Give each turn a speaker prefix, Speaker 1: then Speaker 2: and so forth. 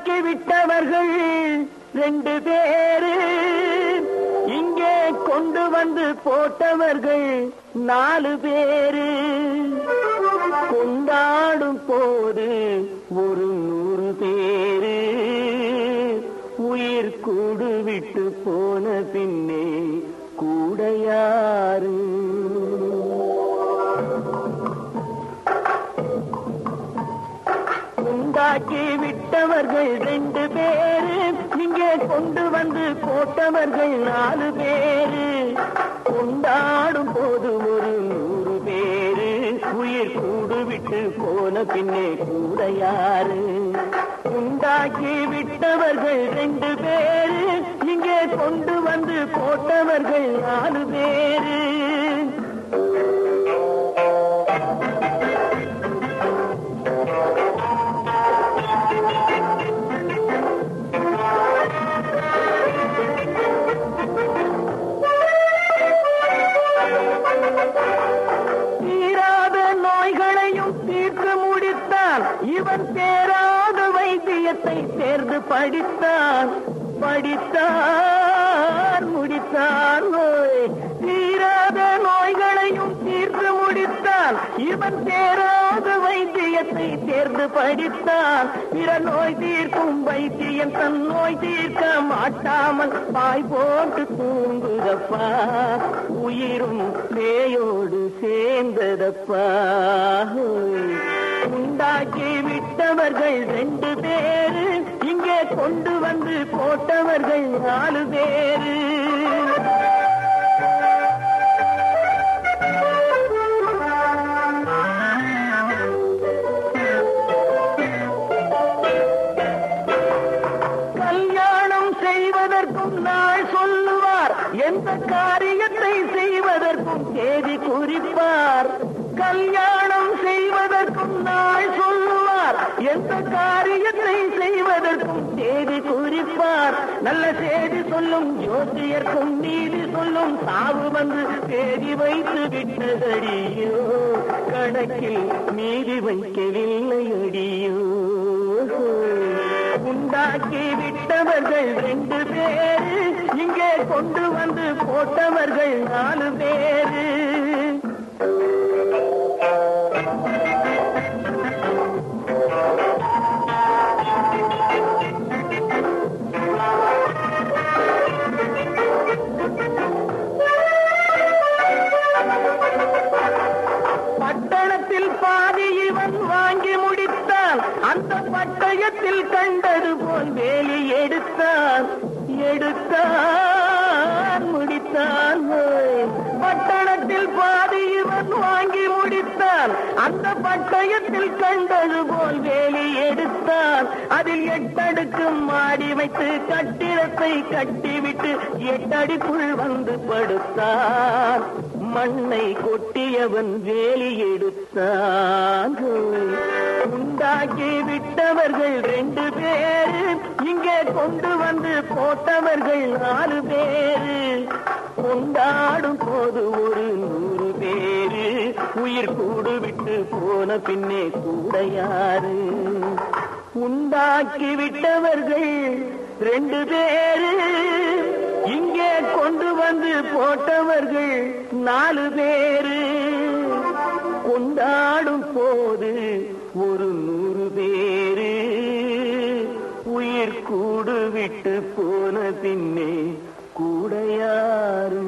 Speaker 1: உண்டாக்கி விட்டவர்கள் ரெண்டு பேரு. இங்கே கொண்டு வந்து போட்டவர்கள் நாலு பேரு. கொண்டாடும் போது ஒரு நூறு பேரு. உயிர் கூடு விட்டு போன பின்னே உண்டாக்கி விட்டவர்கள் ரெண்டு பேரு. இங்கே கொண்டு வந்து போட்டவர்கள் நாலு பேரு. கொண்டாடும் போது ஒரு நூறு பேரு. உயிர் கூடு விட்டு போன பின்னே கூட யாரு? உண்டாக்கி விட்டவர்கள் ரெண்டு பேரு. இங்கே கொண்டு வந்து போட்டவர்கள் நாலு பேரு. வைத்தியத்தை சேர்ந்து படித்தான் படித்தார் முடித்தார் நோய். தீராத நோய்களையும் தீர்த்து முடித்தான் இவன் தேராத வைத்தியத்தை தேர்ந்து படித்தான் பிற நோய் தீர்க்கும் வைத்தியன் தன் நோய் தீர்க்க மாட்டாமல் பாய் போட்டு தூங்குதப்பா. உயிரும் பேயோடு சேர்ந்ததப்பா. உண்டாக்கி விட்டவர்கள் ரெண்டு பேரு. இங்கே கொண்டு வந்து போட்டவர்கள் நாலு பேரு. எந்த காரியத்தை செய்வதற்கும் தேதி குறிப்பார். கல்யாணம் செய்வதற்கும் நாள் சொல்லுவார். எந்த காரியத்தை செய்வதற்கும் தேதி குறிப்பார். நல்ல செய்தி சொல்லும் ஜோசியர்க்கும் நீதி சொல்லும் சாவு வந்து தேதி வைத்து விட்டதடியோ. கணக்கில் நீதி வைக்கவில்லை அடியோ. உண்டாக்கி விட்டவர்கள் ரெண்டு பேரு. இங்கே கொண்டு வந்து போட்டவர்கள் நாலு பேரு பட்டணத்தில் பாதி இவன் வாங்கி முடித்தான். அந்த பட்டயத்தில் கண்டது போல் வேலி எடுத்தான். எடுத்தான் முடித்தான். பட்டணத்தில் பாதி இவன் வாங்கி முடித்தான். அந்த பட்டயத்தில் கண்டது போல் வேலி எடுத்தான். அதில் எட்டடுக்கு மாடி வைத்து கட்டிடத்தை கட்டிவிட்டு எட்டடிக்குள் வந்து படுத்தான். மண்ணை கொட்டியவன் வேலி எடுத்தான் உண்டாக்கி விட்டவர்கள் ரெண்டு பேரு இங்கே கொண்டு வந்து போட்டவர்கள் நாலு பேரு. கொண்டாடும் போது ஒரு நூறு பேரு உயிர் கூடு விட்டு போன பின்னே கூட யாரு? உண்டாக்கி விட்டவர்கள் ரெண்டு பேரு இங்கே கொண்டு வந்து போட்டவர்கள் நாலு பேரு. கொண்டாடும் போது ஒரு நூறு பேரு. உயிர் கூடு விட்டு போன பின்னே கூட யாரு?